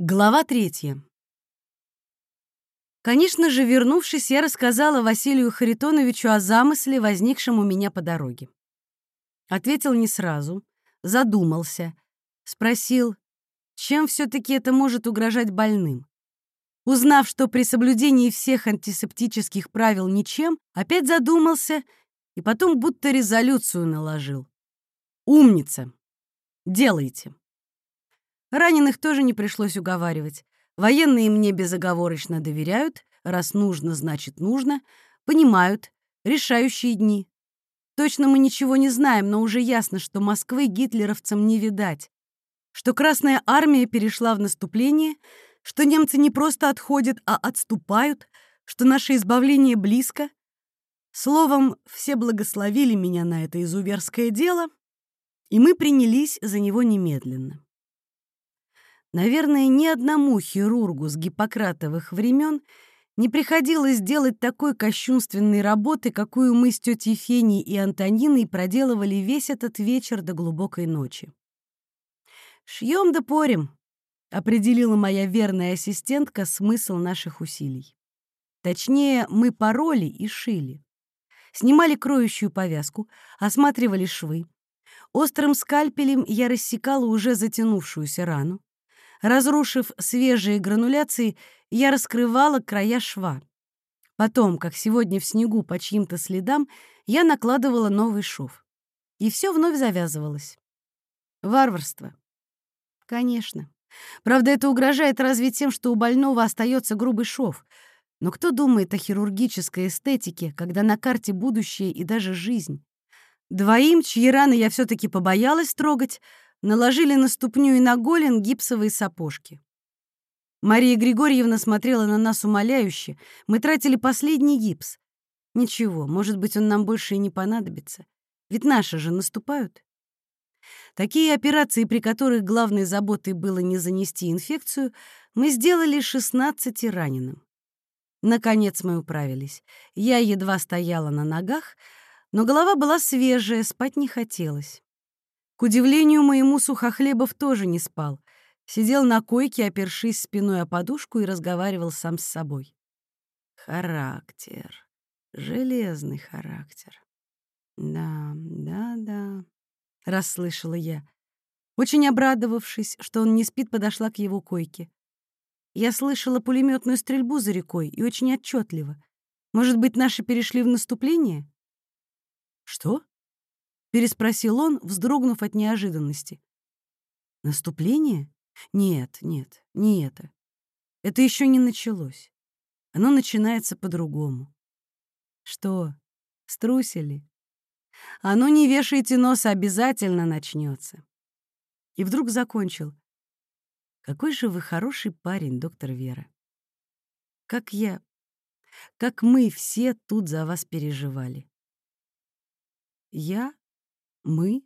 Глава третья. Конечно же, вернувшись, я рассказала Василию Харитоновичу о замысле, возникшем у меня по дороге. Ответил не сразу, задумался, спросил, чем все-таки это может угрожать больным. Узнав, что при соблюдении всех антисептических правил ничем, опять задумался и потом будто резолюцию наложил. «Умница! Делайте!» Раненых тоже не пришлось уговаривать. Военные мне безоговорочно доверяют, раз нужно, значит нужно, понимают, решающие дни. Точно мы ничего не знаем, но уже ясно, что Москвы гитлеровцам не видать, что Красная Армия перешла в наступление, что немцы не просто отходят, а отступают, что наше избавление близко. Словом, все благословили меня на это изуверское дело, и мы принялись за него немедленно. Наверное, ни одному хирургу с гиппократовых времен не приходилось делать такой кощунственной работы, какую мы с тетей Феней и Антониной проделывали весь этот вечер до глубокой ночи. «Шьем да порем», — определила моя верная ассистентка смысл наших усилий. Точнее, мы пороли и шили. Снимали кроющую повязку, осматривали швы. Острым скальпелем я рассекала уже затянувшуюся рану. Разрушив свежие грануляции, я раскрывала края шва. Потом, как сегодня в снегу по чьим-то следам, я накладывала новый шов. И все вновь завязывалось. Варварство. Конечно. Правда, это угрожает разве тем, что у больного остается грубый шов. Но кто думает о хирургической эстетике, когда на карте будущее и даже жизнь? Двоим, чьи раны я все таки побоялась трогать, наложили на ступню и на голен гипсовые сапожки. Мария Григорьевна смотрела на нас умоляюще. Мы тратили последний гипс. Ничего, может быть, он нам больше и не понадобится. Ведь наши же наступают. Такие операции, при которых главной заботой было не занести инфекцию, мы сделали 16 раненым. Наконец мы управились. Я едва стояла на ногах, но голова была свежая, спать не хотелось. К удивлению моему, Сухохлебов тоже не спал. Сидел на койке, опершись спиной о подушку и разговаривал сам с собой. Характер. Железный характер. Да, да, да, расслышала я. Очень обрадовавшись, что он не спит, подошла к его койке. Я слышала пулеметную стрельбу за рекой и очень отчетливо. Может быть, наши перешли в наступление? Что? — переспросил он, вздрогнув от неожиданности. «Наступление? Нет, нет, не это. Это еще не началось. Оно начинается по-другому. Что, струсили? А ну не вешайте носа, обязательно начнется. И вдруг закончил. Какой же вы хороший парень, доктор Вера. Как я, как мы все тут за вас переживали. Я мы?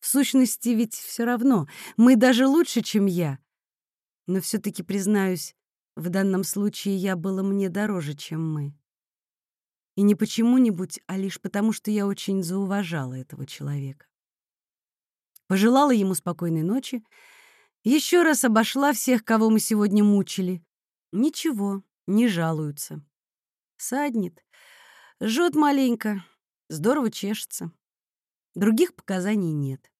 В сущности, ведь все равно. Мы даже лучше, чем я. Но все таки признаюсь, в данном случае я была мне дороже, чем мы. И не почему-нибудь, а лишь потому, что я очень зауважала этого человека. Пожелала ему спокойной ночи, еще раз обошла всех, кого мы сегодня мучили. Ничего, не жалуются. Саднет, жжет маленько, здорово чешется. Других показаний нет.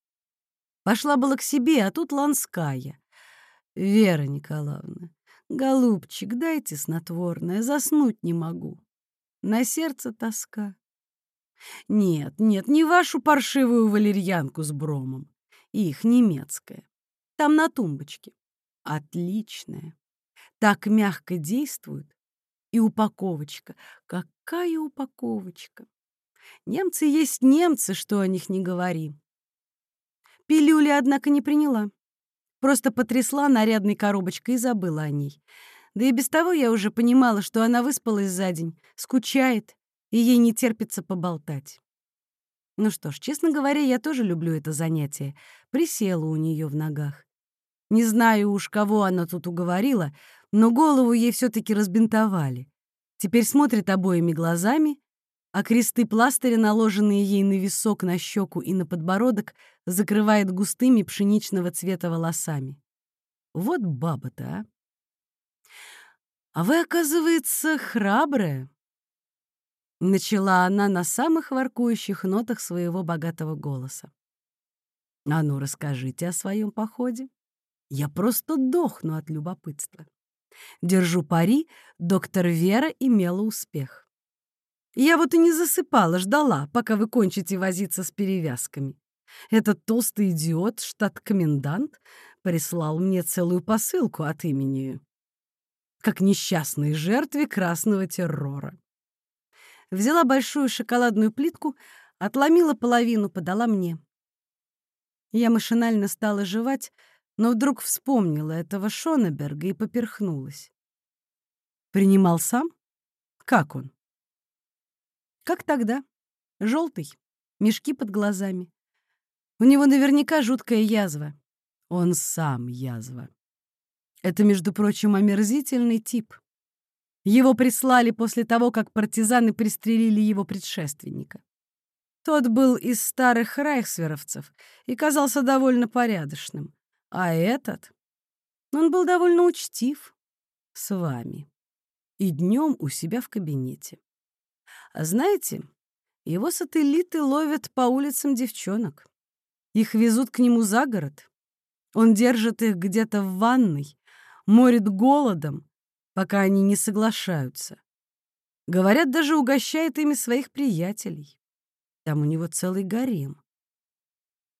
Пошла была к себе, а тут Ланская. «Вера Николаевна, голубчик, дайте снотворное, заснуть не могу. На сердце тоска». «Нет, нет, не вашу паршивую валерьянку с бромом. Их немецкая. Там на тумбочке. Отличная. Так мягко действует. И упаковочка. Какая упаковочка? Немцы есть немцы, что о них не говори. Пилюли, однако, не приняла. Просто потрясла нарядной коробочкой и забыла о ней. Да и без того я уже понимала, что она выспалась за день, скучает, и ей не терпится поболтать. Ну что ж, честно говоря, я тоже люблю это занятие. Присела у нее в ногах. Не знаю уж, кого она тут уговорила, но голову ей все таки разбинтовали. Теперь смотрит обоими глазами а кресты пластыря, наложенные ей на висок, на щеку и на подбородок, закрывает густыми пшеничного цвета волосами. Вот баба-то, а! А вы, оказывается, храбрая. Начала она на самых воркующих нотах своего богатого голоса. А ну, расскажите о своем походе. Я просто дохну от любопытства. Держу пари, доктор Вера имела успех. Я вот и не засыпала, ждала, пока вы кончите возиться с перевязками. Этот толстый идиот, штат-комендант, прислал мне целую посылку от имени как несчастной жертве красного террора. Взяла большую шоколадную плитку, отломила половину, подала мне. Я машинально стала жевать, но вдруг вспомнила этого Шонеберга и поперхнулась. Принимал сам? Как он? Как тогда? Желтый, мешки под глазами. У него наверняка жуткая язва. Он сам язва. Это, между прочим, омерзительный тип. Его прислали после того, как партизаны пристрелили его предшественника. Тот был из старых райхсверовцев и казался довольно порядочным. А этот? Он был довольно учтив с вами. И днем у себя в кабинете. А знаете, его сателлиты ловят по улицам девчонок. Их везут к нему за город. Он держит их где-то в ванной, морит голодом, пока они не соглашаются. Говорят, даже угощает ими своих приятелей. Там у него целый гарем.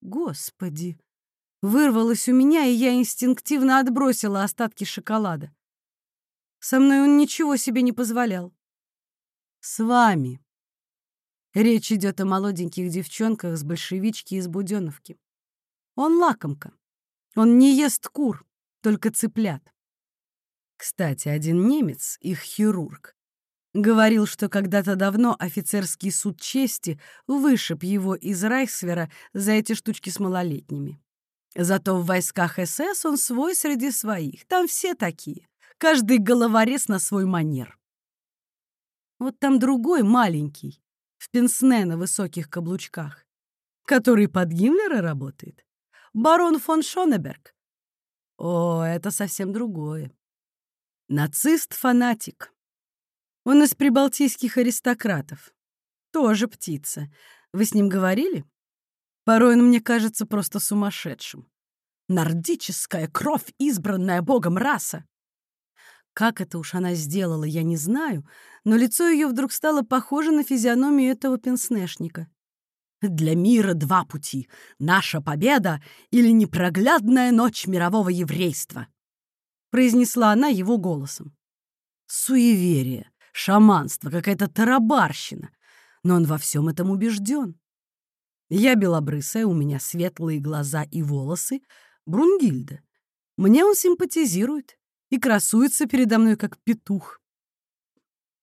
Господи! Вырвалось у меня, и я инстинктивно отбросила остатки шоколада. Со мной он ничего себе не позволял. С вами. Речь идет о молоденьких девчонках с большевички из Буденовки. Он лакомка. Он не ест кур, только цыплят. Кстати, один немец, их хирург, говорил, что когда-то давно офицерский суд чести вышиб его из Райхсвера за эти штучки с малолетними. Зато в войсках СС он свой среди своих. Там все такие. Каждый головорез на свой манер. Вот там другой маленький, в пенсне на высоких каблучках, который под Гиммлера работает. Барон фон Шонеберг. О, это совсем другое. Нацист-фанатик. Он из прибалтийских аристократов. Тоже птица. Вы с ним говорили? Порой он мне кажется просто сумасшедшим. Нордическая кровь, избранная богом раса. Как это уж она сделала, я не знаю, но лицо ее вдруг стало похоже на физиономию этого пенснешника. Для мира два пути — наша победа или непроглядная ночь мирового еврейства. — произнесла она его голосом. Суеверие, шаманство, какая-то тарабарщина. Но он во всем этом убежден. Я белобрысая, у меня светлые глаза и волосы. Брунгильда. Мне он симпатизирует и красуется передо мной, как петух.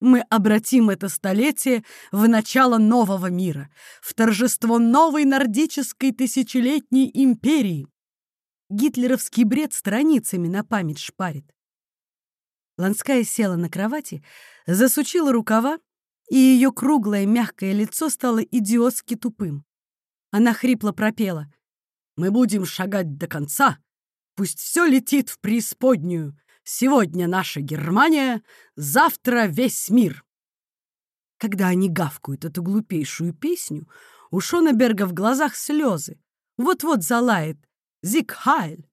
Мы обратим это столетие в начало нового мира, в торжество новой нордической тысячелетней империи. Гитлеровский бред страницами на память шпарит. Ланская села на кровати, засучила рукава, и ее круглое мягкое лицо стало идиотски тупым. Она хрипло пропела. «Мы будем шагать до конца. Пусть все летит в преисподнюю. Сегодня наша Германия, завтра весь мир». Когда они гавкают эту глупейшую песню, у Шонеберга в глазах слезы. Вот-вот залает Зигхайль.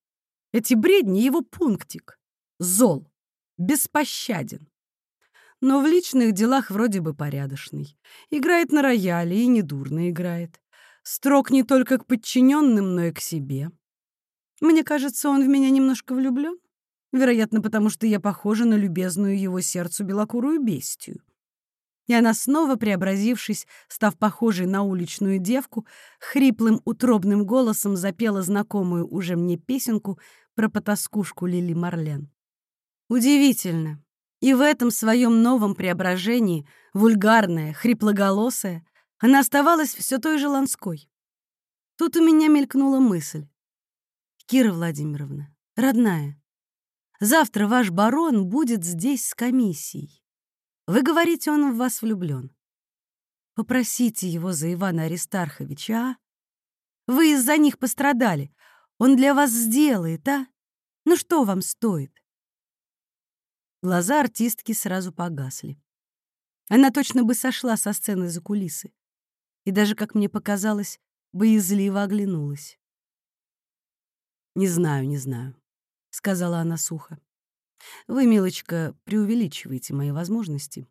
Эти бредни — его пунктик. Зол, беспощаден. Но в личных делах вроде бы порядочный. Играет на рояле и недурно играет. Строг не только к подчиненным, но и к себе. Мне кажется, он в меня немножко влюблен. Вероятно, потому что я похожа на любезную его сердцу белокурую бестию и она снова, преобразившись, став похожей на уличную девку, хриплым утробным голосом запела знакомую уже мне песенку про потаскушку Лили Марлен. Удивительно. И в этом своем новом преображении, вульгарная, хриплоголосая, она оставалась все той же Ланской. Тут у меня мелькнула мысль. «Кира Владимировна, родная, завтра ваш барон будет здесь с комиссией. Вы говорите, он в вас влюблен. Попросите его за Ивана Аристарховича, а? Вы из-за них пострадали. Он для вас сделает, а? Ну что вам стоит? Глаза артистки сразу погасли. Она точно бы сошла со сцены за кулисы. И даже, как мне показалось, боязливо оглянулась. «Не знаю, не знаю», — сказала она сухо. «Вы, милочка, преувеличиваете мои возможности.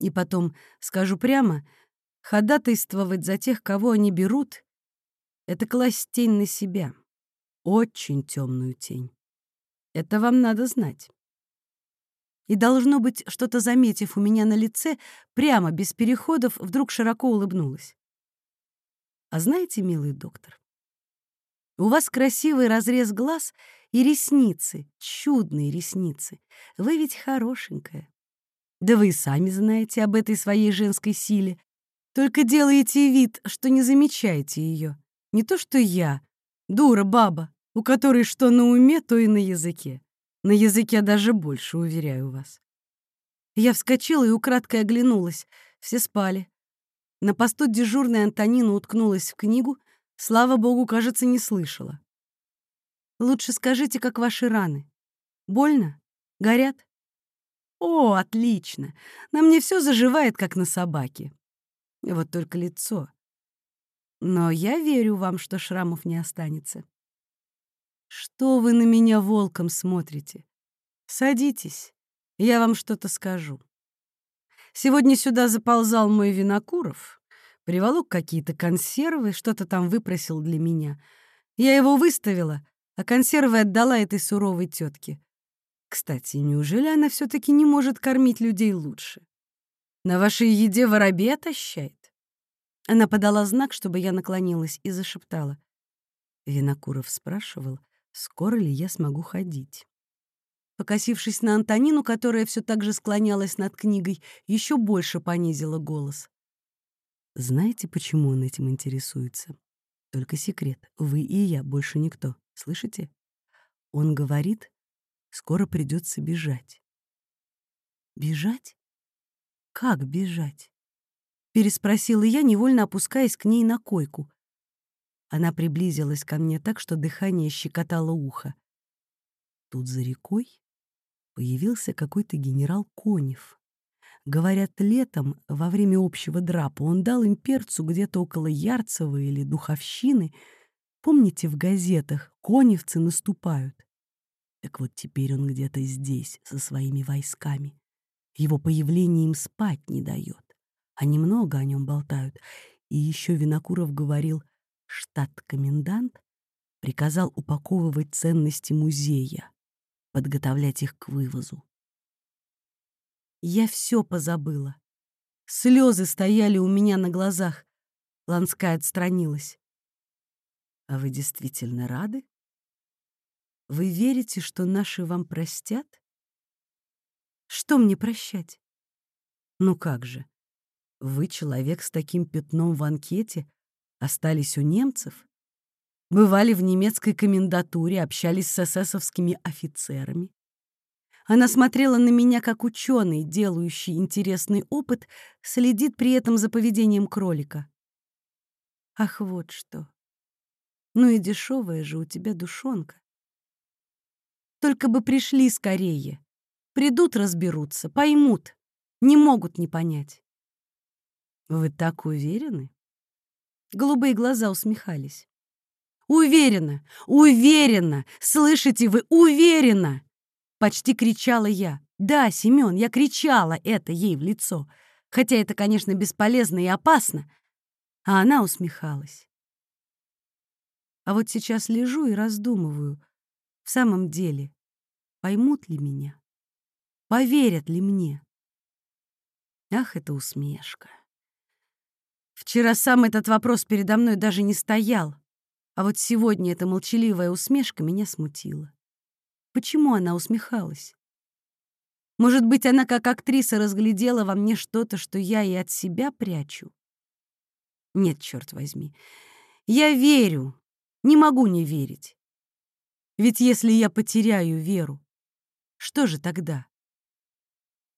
И потом, скажу прямо, ходатайствовать за тех, кого они берут, — это класть тень на себя, очень темную тень. Это вам надо знать. И, должно быть, что-то заметив у меня на лице, прямо, без переходов, вдруг широко улыбнулась. А знаете, милый доктор, у вас красивый разрез глаз и ресницы, чудные ресницы. Вы ведь хорошенькая. Да вы и сами знаете об этой своей женской силе. Только делаете вид, что не замечаете ее. Не то что я, дура баба, у которой что на уме, то и на языке. На языке даже больше, уверяю вас. Я вскочила и украдкой оглянулась. Все спали. На посту дежурная Антонина уткнулась в книгу, слава богу, кажется, не слышала. «Лучше скажите, как ваши раны. Больно? Горят?» «О, отлично! На мне все заживает, как на собаке. Вот только лицо. Но я верю вам, что шрамов не останется. Что вы на меня волком смотрите? Садитесь, я вам что-то скажу. Сегодня сюда заползал мой Винокуров, приволок какие-то консервы, что-то там выпросил для меня. Я его выставила, а консервы отдала этой суровой тетке. Кстати, неужели она все таки не может кормить людей лучше? На вашей еде воробей отощает. Она подала знак, чтобы я наклонилась, и зашептала. Винокуров спрашивал, скоро ли я смогу ходить. Покосившись на Антонину, которая все так же склонялась над книгой, еще больше понизила голос. Знаете, почему он этим интересуется? Только секрет. Вы и я, больше никто. Слышите? Он говорит, Скоро придется бежать. Бежать? Как бежать? Переспросила я, невольно опускаясь к ней на койку. Она приблизилась ко мне так, что дыхание щекотало ухо. Тут за рекой появился какой-то генерал Конев. Говорят, летом, во время общего драпа, он дал им перцу где-то около Ярцева или Духовщины. Помните, в газетах коневцы наступают? Так вот теперь он где-то здесь, со своими войсками. Его появление им спать не дает. Они много о нем болтают. И еще Винокуров говорил, штат-комендант приказал упаковывать ценности музея, подготовлять их к вывозу. Я все позабыла. Слезы стояли у меня на глазах. Ланская отстранилась. «А вы действительно рады?» Вы верите, что наши вам простят? Что мне прощать? Ну как же? Вы, человек с таким пятном в анкете, остались у немцев? Бывали в немецкой комендатуре, общались с эсэсовскими офицерами. Она смотрела на меня как ученый, делающий интересный опыт, следит при этом за поведением кролика. Ах, вот что. Ну и дешевая же у тебя душонка. Только бы пришли скорее. Придут, разберутся, поймут. Не могут не понять. Вы так уверены? Голубые глаза усмехались. Уверена, уверена, слышите вы, уверена! Почти кричала я. Да, Семен, я кричала это ей в лицо. Хотя это, конечно, бесполезно и опасно. А она усмехалась. А вот сейчас лежу и раздумываю, в самом деле, поймут ли меня? Поверят ли мне? Ах, это усмешка. Вчера сам этот вопрос передо мной даже не стоял, а вот сегодня эта молчаливая усмешка меня смутила. Почему она усмехалась? Может быть, она как актриса разглядела во мне что-то, что я и от себя прячу? Нет, черт возьми. Я верю, не могу не верить. Ведь если я потеряю веру, что же тогда?